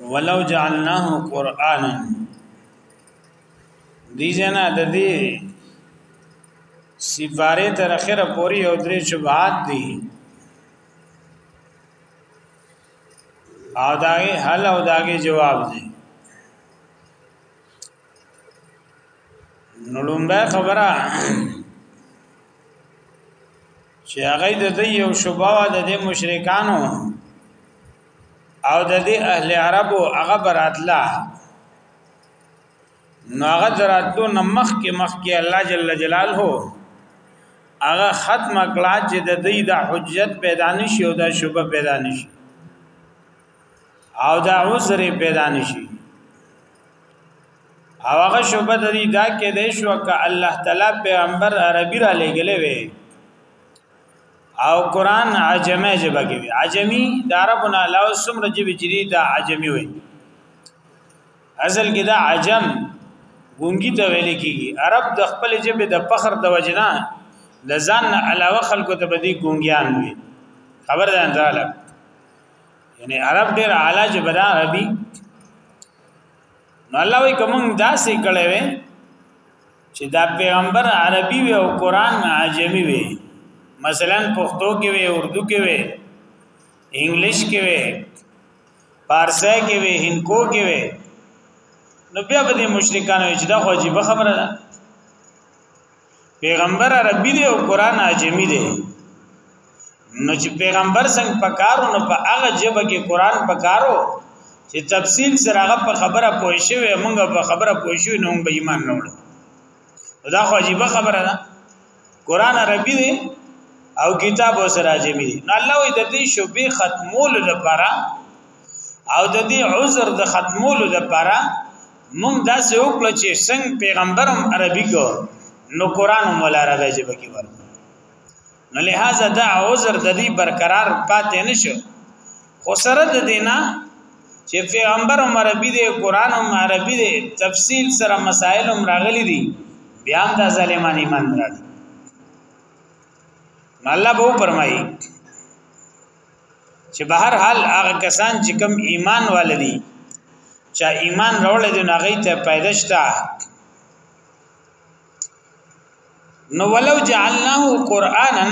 ولو جعلناه قرانا دی جنا د دې سپاره تر اخره پوری او درې شبهات دي او داغه حل او داغه جواب دي نو لومبه خبره چې هغه د دې یو شوبه د دې مشرکانو او د دې اهل عربو هغه براتلا نو هغه دراتو نمخ کې مخ کې الله جل جلاله هغه ختم کړه چې د دې د حجت پیدا نشي او د شوبه پیدا نشي او د عذر پیدا نشي او هغه شوبه د دې دا کې د شو ک الله تعالی پیغمبر عربي را لګلې وي او قران عجمه جبه کې وي عجمي د عربونو علاوه سمره جبه جری دا عجمي وي اصل کې دا عجم ګونګي ته ویل کېږي عرب د خپل جبه د فخر د وجنا د ځان علاوه خلکو ته بدی ګونګيان وي خبر ده انځاله یعنی عرب ډیر اعلی جبه دا عربي نو الله وی کوم داسې کړي وي چې دا پیغمبر عربي وي او قران عجمي وي مثلا پښتو کې وي اردو کې وي انګلیش کې وي پارسه کې وي هندکو کې وي نو بیا به د مشرکانو چې دا خو عجیب خبره ده پیغمبر عربي دی او قران عجمي دی نو چې پیغمبر څنګه پکارو نو په هغه جبه کې قران پکارو چې تفصیل سره هغه په خبره پوه شوی موږ په خبره پوه شو نو به ایمان نه وړو دا خو عجیب خبره ده قران عربي دی او کتاب سره عجمي دی نو الله وي د دې شوبې ختمول لپاره او د دې عذر د ختمولو لپاره مونږ داسې وکړو چې څنګه پیغمبرم عربي کو نو قران هم ولا عربي ژبه کې ورته نو لہذا دا عذر د دې برقرار پاتې نشو خو سره د دینا چې پیغمبر هم عربي دی قران هم عربي دی تفصیل سره مسائل هم راغلي دي بیا هم دا ظالمان ایمان راځي الله به فرمایي چې به هر حال هغه کسان چې کم ایمان والدي چا ایمان راوړل دي هغه ته پیدا شته نو ولو جعلناه قرانا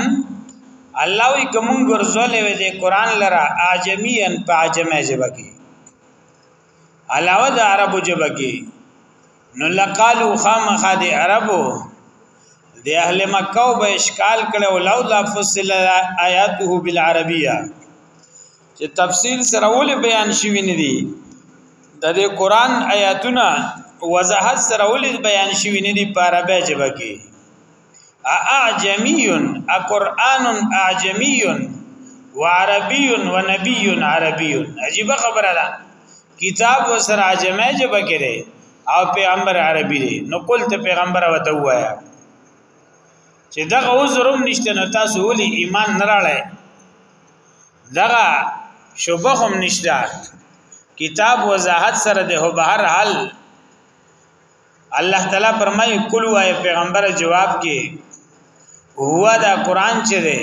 الله وی کوم ګرځولې وې دې قران لرا اعجميا په عجمه ژبه کې علاوه د عربو جبه کې نو لقالو خامخا د عربو د اهل مکه او به اشکال کړو لو لا فصل آیاته بالعربیه چې تفصیل سره ولې بیان شوی نه دی د دې قران آیاتونه وضاحت سره ولې بیان شوی نه دی په عربی ژبه کې اعجمی ا قران اعجمی و عربی و نبی عربی عجیب خبره ده کتاب وسر عجمه جبه کړي او پیغمبر عربی دی نو قلت پیغمبر وته وایا چې دغه عذرم نشته نو تاسو ولې ایمان نه راړی دغه شوبه هم نشته کتاب وضاحت سره ده بهر حال الله تعالی فرمایي کول وای پیغمبر جواب کې هو دا قران چې دی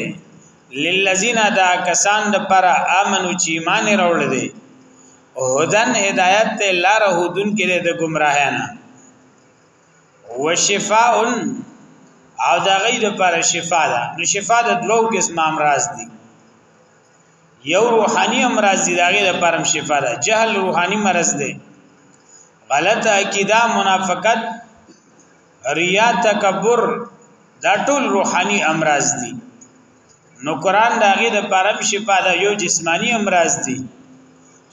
للذین دا کسان د پر امنو چې ایمان راوړل دي هدن هدایت ته لار هودن کې د گمراهانه وشفاء او دا غي د پر شفا ده نو شفا د دوو قسم امراض دي یو روحاني امراض دی داغه لپاره شفا ده جهل روحاني مرض دی غلط عقیده منافقت ریا تکبر دا ټول روحاني امراض دي نو قران داغه د پرم شفا ده یو جسمانی امراض دي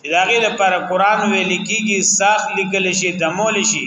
چې داغه لپاره قران ویل کیږي ساخ لیکل شي دمول شي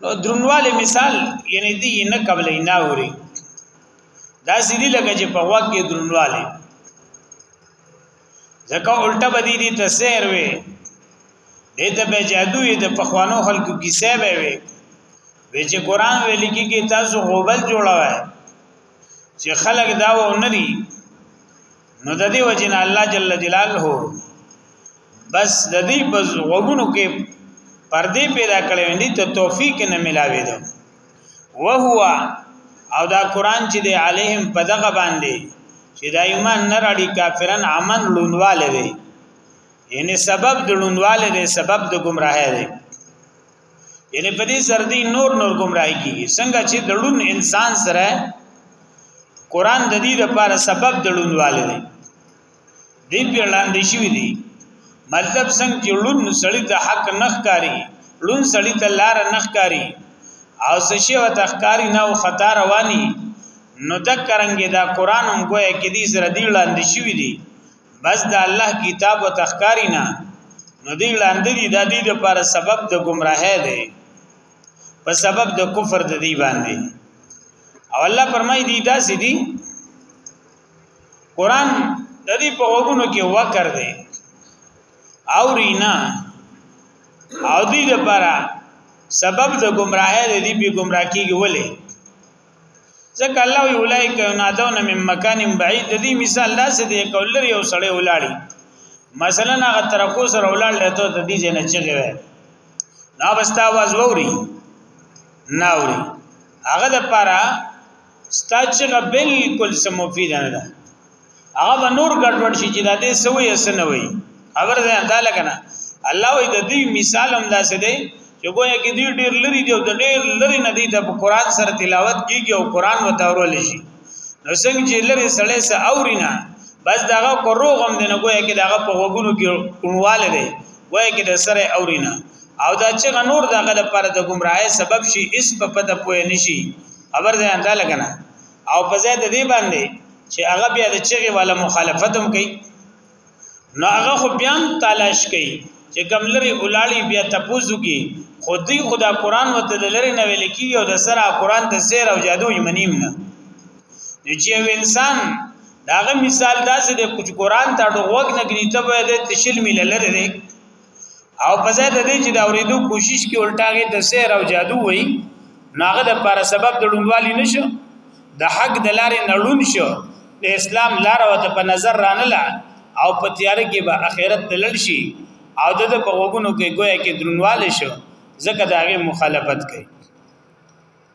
نو درنواله مثال یعنی دی نه قبل نه اوري دا سړي لکه چې په وخت کې درنواله ځکه الټه بدی دي ته سیر وي دې ته به جادو یې د پخوانو خلکو کیسه به وي وی چې قران ویل کېږي تاسو غوبل جوړوي چې خلک دا و نه دي نو د دې وجه نه الله جل جلاله بس د دې په وګونو کې پردې پیدا کړې دي ته توفیق نه ملاوي دو وهو او دا قران چې د علیهم په دغه باندې چې دا ایمان نه راړي کافرن امن لونواله دي یعنی سبب د لونواله دي سبب د گمراهه دي یعنی په دې سره دی نور نور گمراهی کیږي څنګه چې دړون انسان سره قران د دې لپاره سبب دړون والي دی دې په لاندې شوی دی مطلب څنګه چې لون سړی ته حق نخ کاری لون سړی ته لار نخ کاری او سشي او تخکاری نه او خطا رواني نو د کرنګي دا قران هم ګویا کې دې سره دی لاندې شوی دی بس د الله کتاب او تخکاری نه نو دی لاندې دی د دې لپاره سبب د گمراهه دی په سبب د کفر د دی باندې او الله فرمای دی دا سدي قران د دې په وګونو کې وکړ دی او رینا او دې لپاره سبب د گمراهه دی په گمراهی کې ولې ځکه الله وی اولایک ینادون من مکان بعید د دې مثال داسې دی کولر یو سړی ولاړی مثلا هغه ترکو سره ولاړ لته د دې جن چغه وای نو بستا आवाज ووري ناوري هغه د پاره ستا چغه بالکل سم مفید نه ده هغه به نور ګډوډ شي چې دا دې سوې اسنوي خبر ده انده لګنه الله وي د دې مثال هم داسې دی چې ګویا کې دې ډېر لري دی او د ډېر لري نه دی د قران سره تلاوت کیږي او قران وتاورل شي نو څنګه چې لري سړی سه اورینه بس داغه کو روغ هم دی نه ګویا کې داغه په وګونو کې کومواله دی ګویا کې د سره اورینه او دا چې غنور دغه لپاره د گمراهۍ سبب شي اس په پته پوي نشي خبر ده انده لګنه او په ځای د دې باندې چې هغه بیا د چغې والا مخالفت هم کوي نو هغه خو بیا تلاش کوي چې کم لري اولاړي بیا تپوزو کې خودي خدا قران وته د لري نه ویل کی او د سره قران د سیر او جادو یې منیم نه چې یو انسان داغه مثال داسې د کوچ قران ته ډوغ نه کړي ته به د تشل مل لري او په ځای د دې چې دا اوریدو کوشش کې الټاغه ته سحر او جادو وای ناغه د پر سبب د ډوندوالي نشو د حق د لارې نړون شو د اسلام لار او ته په نظر رانلا او په تیار کې به اخرت تلل شي او د په وګونو کې گویا کې درنواله شو ځکه دا غي مخالفت کوي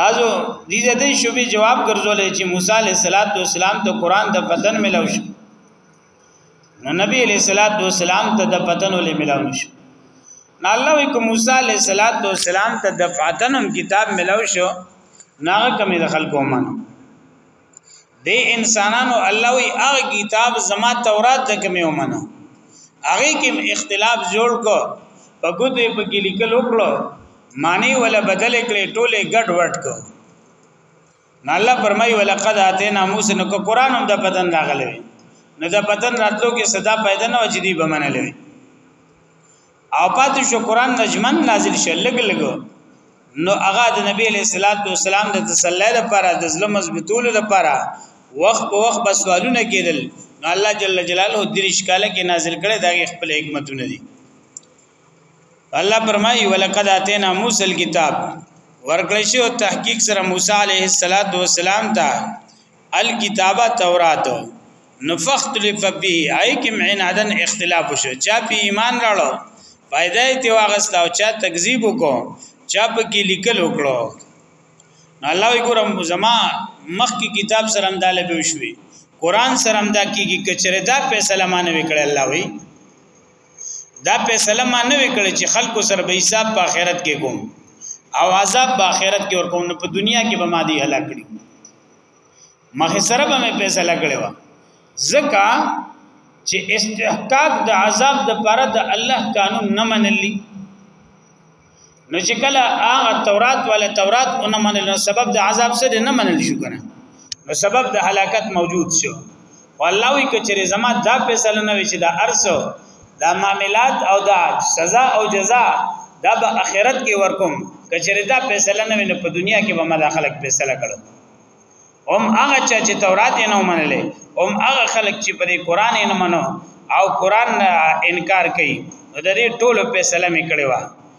بعضو دې دې شوبې جواب ګرځولې چې موسی علیه السلام ته قران د پتن ملو شو نو نبی علیہ الصلات والسلام ته د پتن ولې ملاو شو نو الله وک موسی علیہ الصلات والسلام ته د پتنم کتاب ملاو شو ناغه کمی د خلکو منو د انسانانو الله وی هغه کتاب زما تورات د کومه ومنه هغه کې اختلاف جوړ کو په ګوتې په کې لیکل وکړو معنی ولا بدل کړي ټوله ګډ وډ کو نو الله فرمای ولا قد اتینا موسی نو قرآن هم د پتن راغلی نو د پتن راتلو کې صدا پیدا نه وجدي بمنلوي او پاتې شو قران نجمن نازل شو لګ لګ نو هغه د نبی علیہ الصلوۃ والسلام د تسلی لپاره د ظلم مضبوطولو لپاره وخت په وخت بس سوالونه کېدل نو الله جل جلاله د دې شکاله کې نازل کړي دا خپل حکمتونه دي الله فرمایي ولقد اتینا موسی الكتاب ورکړی شو تحقیق سره موسی علیه السلام ته الکتابه تورات نو فختلف به ای کوم عنادن اختلاف شو چا په ایمان راړو پیدا تی واغست او چا تکذیب وکړو چا په کې لیکل وکړو نو الله یې ګورم زما مخ کې کتاب سره هم داله به شوي قران سره هم دا کیږي کچره دا فیصله مانه وکړي الله وی دا فیصله مانه وکړي چې خلکو سره به حساب په آخرت کې کوم او عذاب په آخرت کې ور کوم په دنیا کې به ما دی هلاک کړی مخه سره به مې فیصله کړې و زکه چې استحقاق د عذاب د پاره د الله قانون نه منلی نو چې کله هغه تورات ولا تورات نه منل نو سبب د عذاب سره نه منل شو کنه نو سبب د هلاکت موجود شو والله وی کچره زما دا فیصله نه وی چې دا ارسو دا معاملات او دا سزا او جزا دا به اخرت کې ورکوم کچره دا فیصله نه وی نو په دنیا کې به ما دا خلک فیصله کړو هم هغه چې تورات یې نه منلې هم هغه خلک چې په قرآن یې نه منو او قرآن انکار کوي نو د دې ټولو فیصله مې کړې و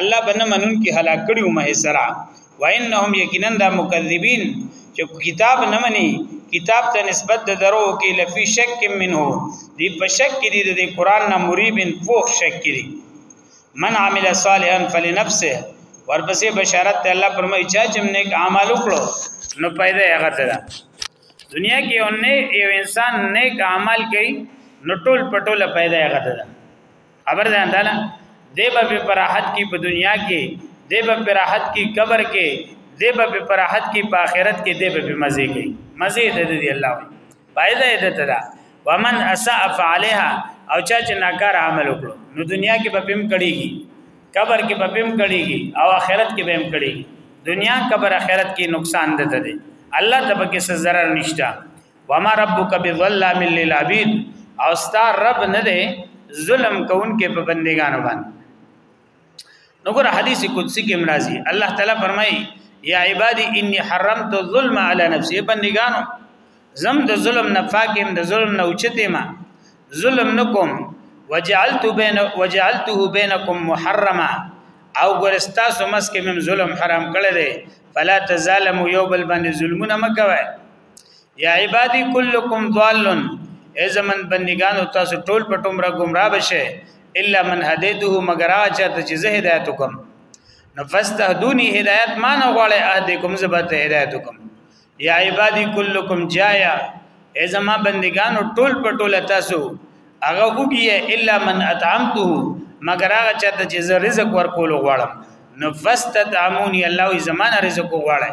الله بنه منون کې هلاک کړي ومه سره وانهم یقینا دا مکذبین چې کتاب نه مني کتاب ته نسبت د درو کې لفي شک منه دی په شک کې دی د قران نه مریبن فوق شک کې دی من عمل صالحا فلنفسه ورپسې بشارت ته الله فرمایي چې چم نیک اعمال وکړو نو پیدا هغه ته ده دنیا کې اونې یو انسان نیک اعمال کوي نو ټول پټوله پیدا هغه ته ده خبر ده انداله دی به په راحت کې په دنیا کې دی به په راحت کې قبر کې دی به په راحت کې په آخرت کې دی به په مزه کې مزه دې دې الله وي پایده دې ته دا ومن اساء فعلها او چا چې ناکار عمل وکړو نو دنیا کې به پم کړيږي قبر کې به پم کړيږي او آخرت کې به هم کړيږي دنیا قبر آخرت کې نقصان ده ده الله تبارک سره zarar نشتا وما ربک بظلام للعبید او ستا رب نه دی ظلم کوونکې په بندګانو باندې نو ګور حدیث قدسی کې مرাজি الله تعالی فرمایي یا عبادی انی حرمت الظلم علی نفسی بندګانو زم د ظلم نه پاکم د ظلم نه اوچته ما ظلم نکوم وجعلت بین وجعلته بینکم محرما او ګورستا سمس کې مم ظلم حرام کړی دی فلا تظالموا یو بل باندې ظلمونه مکوئ یا عبادی کلکم ضالن ای زمن بندگانو تاسو ټول په ټومره گمراه بشه الا من هدیته مگر هغه چاته چې زه هدایت وکم نو فاستهدونی هدایت ما نه غواړي اهدیکم زبته هدایت وکم یا عبادی کلکم جایا ای زما بندگانو ټول په ټول تاسو هغه وګی الا من اطعمته مگر هغه چاته چې زه رزق ورکول غواړم نو فاستطعمونی الله زمانه رزق غواړي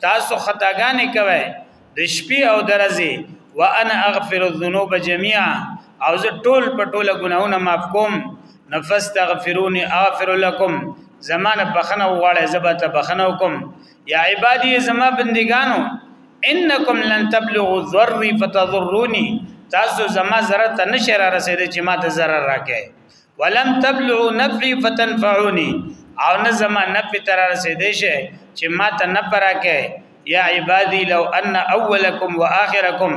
تاسو خطاګانې کوي د شپې او درځي وانا اغفر الذنوب جميعا او زه ټول په ټوله ګناهونه معاف کوم نفستغفروني اغفر لكم زمانه بخنه وغواړی زبا ته بخنه وکم یا عبادی زما بندگانو انکم لن تبلغوا ذری فتضروني تاسو زما ضرر ته نشه را رسیدئ چې ما ته ضرر راکې ولم تبلغ نفعي فتنفعوني او نه زما نفع تر رسیدې شي چې ما ته نه پراکه یا عبادی لو ان اولکم واخرکم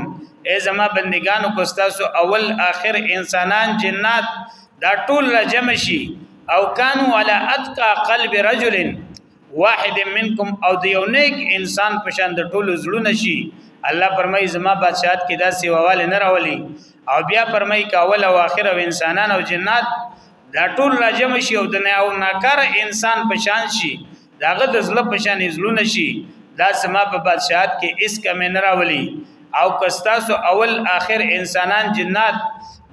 ای زما بندگانو کو تاسو اول آخر انسانان جنات دا ټول را جمع شي او کانو علی اتقا قلب رجل واحد منکم او د یو نیک انسان په شان د ټولو زړونه شي الله فرمایي زما بادشاہت کې دا سیواواله نه راولي او بیا فرمایي کا اول او اخر او انسانان او جنات دا ټول راجم شي او د نه او ناکار انسان په شان شي داغه د زړه په شان زړونه شي دا زما په بادشاہت کې اس کمه نه راولي او کستاسو اول آخر انسانان جنات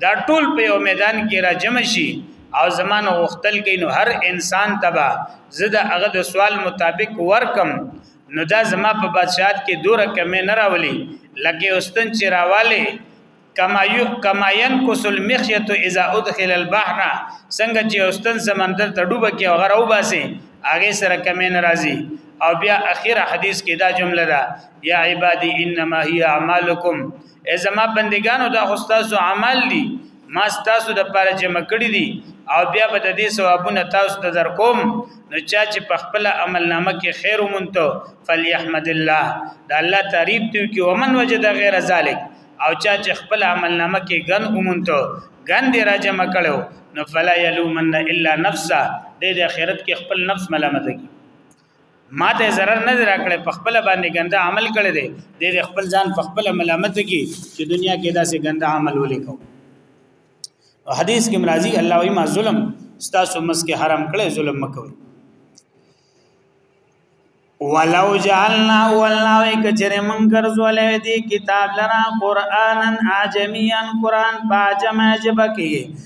دا ټول په یو میدان کې را جمع شي او زمان غختل کې نو هر انسان تبا زده هغه د سوال مطابق ورکم نو دا زما په بادشاہت کې دوره کمې نه راولي لکه اوستن چې راواله کما یو کما ينقص المخيط اذا ادخل البحر څنګه چې اوستن سمندر ته ډوبه کې او غره وباسي هغه سره کمې ناراضي او بیا اخیره حدیث کې دا جمله ده یا عبادی انما هی اعمالکم ای زما بندگانو دا خو تاسو عمل دي ما تاسو د پاره جمع کړی دي او بیا به د دې ثوابونه تاسو ته در کوم نو چا چې په خپل عمل نامه کې خیر ومنته فلیحمد الله دا الله تعریف دی کې ومن وجد غیر ذلک او چا چې خپل عمل نامه کې ګن ومنته ګن دی را جمع کړو نو فلا یلومن الا نفسه د اخرت کې خپل نفس ملامت کی ما ته zarar نه راکړي په خپل باندې ګنده عمل کړي دي د خپل ځان په خپل ملامت کی چې دنیا کې داسې ګنده عمل ولیکو او حدیث کې مرضی الله وی ما ظلم ستاسو مس کې حرام کړي ظلم مکوئ ولو جعلنا والله کچره من ګرځولې دي کتاب لرا قرانن عجميا قران باجم جبکی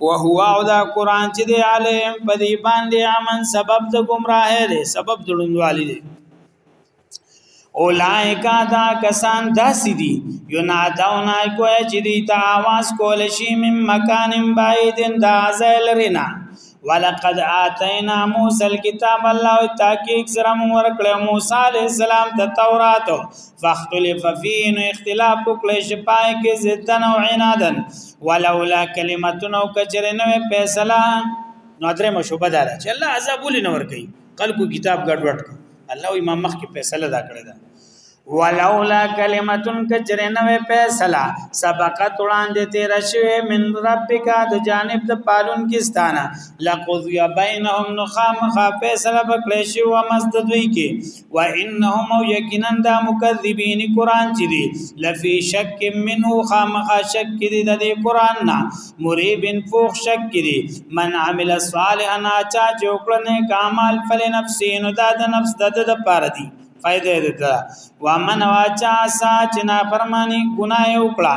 وهو او دا قران چې دی عالم په دې باندې امن سبب د گمراهه دی سبب د لوندوالي دی اولائکا دا کسان داسی دی ینادونا کوئی چی دی تا آواز کولشی من مکان بایدن دا زیل رینا ولقد آتینا موسی الكتاب الله تحقیق سره مور کړ موسی علی السلام ته تورات فاختلف فيه نو اختلاف وکړي چې پای کې زدن او عنادن ولولا کلمتون او کچره نو فیصله نو درې مشوبه دار چې الله عذاب ولې نه ور کوي خلکو کتاب ګډوډ کړ الله او امام مخ کې فیصله دا کړی ده ولولا کلمتون کچره نو فیصله سبقت وړاندې تیر شوه من ربک د جانب د پالون کې ستانه لقض یا بینهم نخام خا فیصله بکړې شو مسجد دوی کې وانهم او یقینا دا مکذبین قران چې دی لفی شک منه خامخ شک دی د دې قران نه مریبن فوق شک دی من عمل صالحا چا چې وکړنه کمال فل نفسین دا د نفس د د پاره دی فائدې ده ومن واچا سا چې نا فرمانی ګناه وکړه